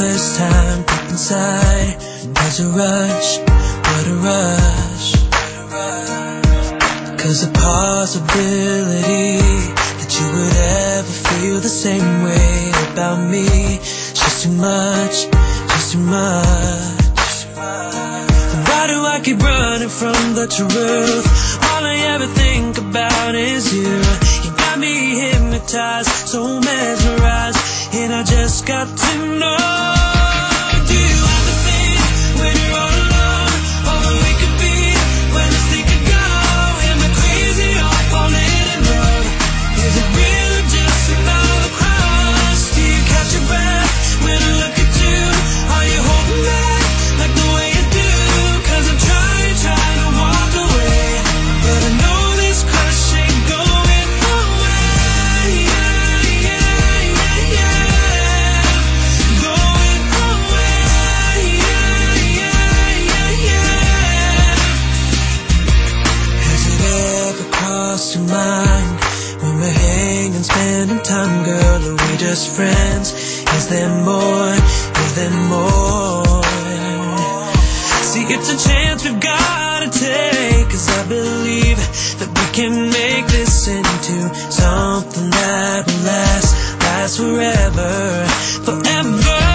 first time deep inside. There's a rush, what a rush. Cause the possibility that you would ever feel the same way about me just too much, just too much. Why do I keep running from the truth? All I ever think about is you. You got me hypnotized, so and just got to your mind when we're hanging, spending time, girl? Are we just friends? Is there more? Is there more? See, it's a chance we've gotta take. Cause I believe that we can make this into something that will last, last forever, forever.